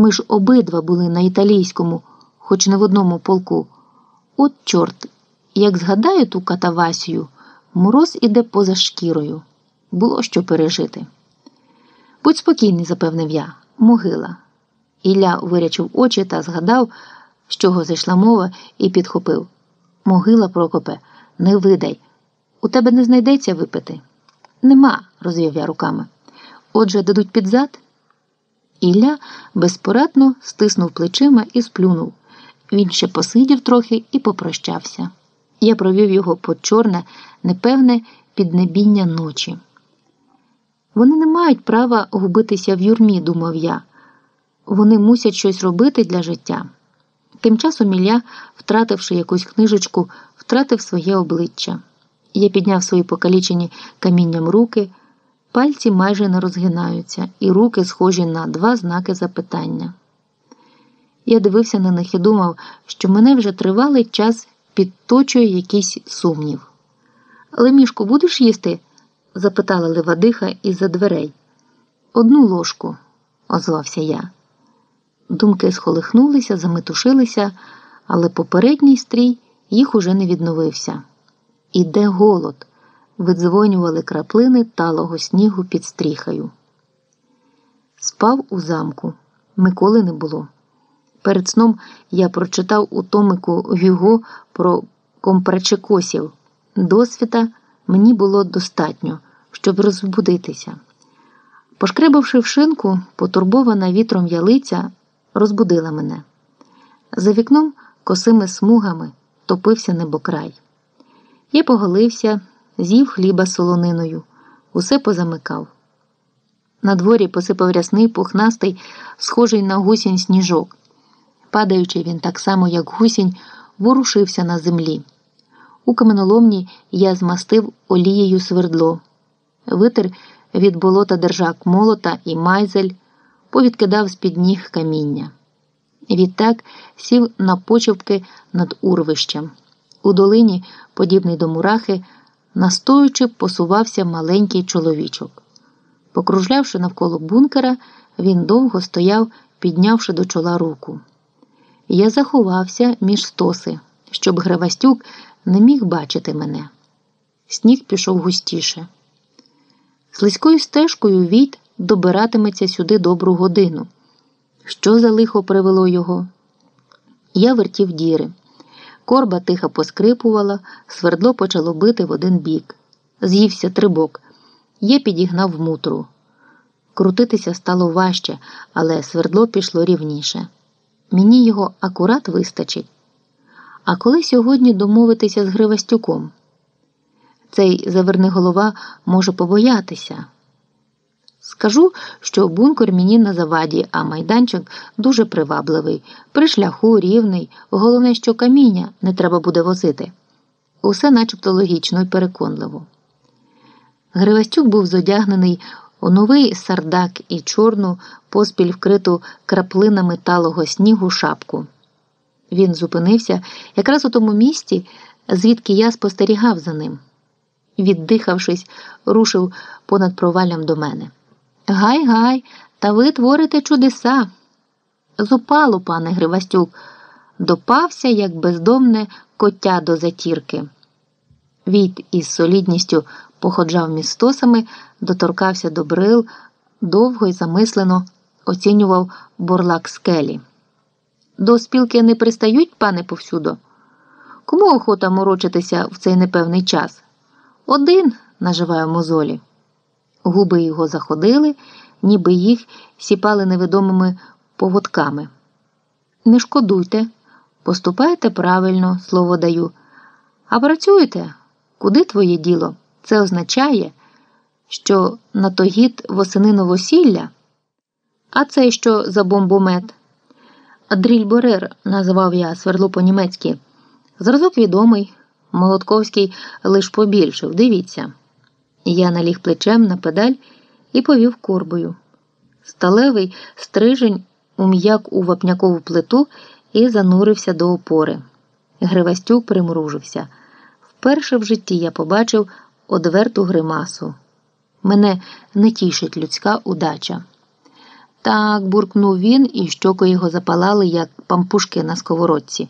Ми ж обидва були на італійському, хоч не в одному полку. От, чорт, як згадаю ту катавасію, мороз іде поза шкірою. Було що пережити. Будь спокійний, запевнив я, могила. Ілля вирячив очі та згадав, з чого зайшла мова, і підхопив. Могила, Прокопе, не видай. У тебе не знайдеться випити? Нема, розвів я руками. Отже, дадуть під зад?» Ілля безпорадно стиснув плечима і сплюнув. Він ще посидів трохи і попрощався. Я провів його по чорне, непевне піднебіння ночі. Вони не мають права губитися в юрмі, думав я. Вони мусять щось робити для життя. Тим часом Ілля, втративши якусь книжечку, втратив своє обличчя. Я підняв свої покалічені камінням руки, пальці майже не розгинаються, і руки схожі на два знаки запитання. Я дивився на них і думав, що мене вже тривалий час підточує якийсь сумнів. Лемішку будеш їсти? запитала Левадиха із-за дверей. Одну ложку, озвався я. Думки схолихнулися, заметушилися, але попередній стрій їх уже не відновився. Іде голод, видзвонювали краплини талого снігу під стріхою. Спав у замку, Миколи не було. Перед сном я прочитав у томику Гюго про компрачекосів. Досвіта мені було достатньо, щоб розбудитися. Пошкребавши в шинку, потурбована вітром ялиця розбудила мене. За вікном косими смугами топився небокрай. Я поголився, з'їв хліба солониною, усе позамикав. На дворі посипав рясний пухнастий, схожий на гусінь сніжок. Падаючи, він так само, як гусінь, ворушився на землі. У каменоломні я змастив олією свердло, витер від болота держак молота і майзель, повідкидав з під ніг каміння. Відтак сів на почовки над урвищем. У долині, подібний до мурахи, настоючи, посувався маленький чоловічок. Покружлявши навколо бункера, він довго стояв, піднявши до чола руку. Я заховався між стоси, щоб Гравастюк не міг бачити мене. Сніг пішов густіше. Слизькою стежкою Війт добиратиметься сюди добру годину. Що за лихо привело його? Я вертів діри. Корба тихо поскрипувала, свердло почало бити в один бік. З'ївся трибок. Я підігнав мутру. Крутитися стало важче, але свердло пішло рівніше. Мені його акурат вистачить. А коли сьогодні домовитися з Гривастюком? Цей заверниголова може побоятися. Скажу, що бункер мені на заваді, а майданчик дуже привабливий, при шляху рівний, головне, що каміння не треба буде возити. Усе начебто логічно і переконливо. Гривастюк був зодягнений у новий сардак і чорну, поспіль вкриту краплинами талого снігу шапку. Він зупинився якраз у тому місці, звідки я спостерігав за ним. Віддихавшись, рушив понад проваллям до мене. Гай, гай, та ви творите чудеса. Зупало, пане Гривастюк, допався, як бездомне коття до затірки. Війт із солідністю походжав між стосами, доторкався до брил, довго й замислено оцінював борлак скелі. До спілки не пристають, пане повсюдо? Кому охота морочитися в цей непевний час? Один, наживаю мозолі. Губи його заходили, ніби їх сіпали невідомими поводками. Не шкодуйте, поступайте правильно, слово даю. А працюйте, куди твоє діло? Це означає, що на тогід восени новосілля, а це що за бомбомет? Дрільборер, назвав я свердло по-німецьки. Зразок відомий, Молотковський лиш побільшив, дивіться. Я наліг плечем на педаль і повів корбою. Сталевий стрижень ум'як у вапнякову плиту і занурився до опори. Гривастюк примружився. Вперше в житті я побачив одверту гримасу. Мене не тішить людська удача. Так, буркнув він, і щоки його запалали, як пампушки на сковородці.